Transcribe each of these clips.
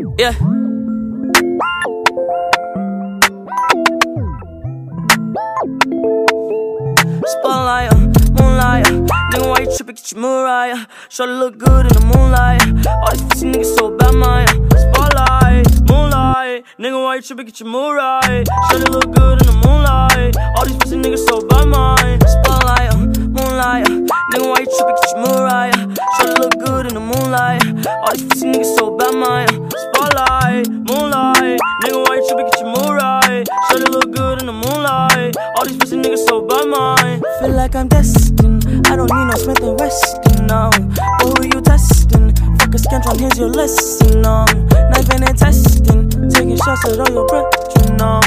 Yeah. Spotlight, moonlight. Nigga, why you tripping? Get your Mariah. Shorty look good in the moonlight. All these pussy niggas so bad, uh, spotlight, moonlight. Nigga, why you tripping? Get your Mariah. Shorty look good in the moonlight. All these pussy niggas so bad, my spotlight, moonlight. Nigga, why you tripping? Get your Mariah. Shorty look good in the moonlight. All these pussy niggas so bad, my spotlight, moonlight. Nigga, why you tripping? Get your Mariah. Shorty look good in the moonlight. All these pussy niggas so bad, mine. Feel like I'm destined. I don't need no Smith and Wesson, no. But who you testing? Fuck a scantron, here's your lesson, no. Knifing and testing. Taking shots at all your breath, you know.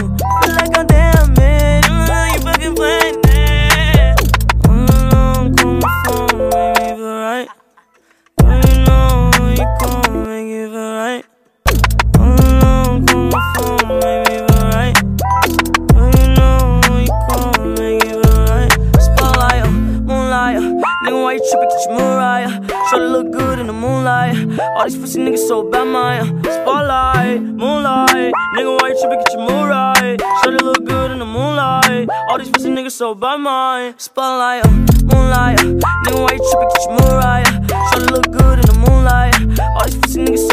You tripping? Get your Shorty look good in the moonlight. All these pussy niggas so bad, my uh, spotlight, moonlight, nigga, why you tripping? Get your Mariah. Shorty look good in the moonlight. All these pussy niggas so bad, my spotlight, uh, moonlight, uh, nigga, why you tripping? Get your Mariah. Shorty look good in the moonlight. All these pussy niggas so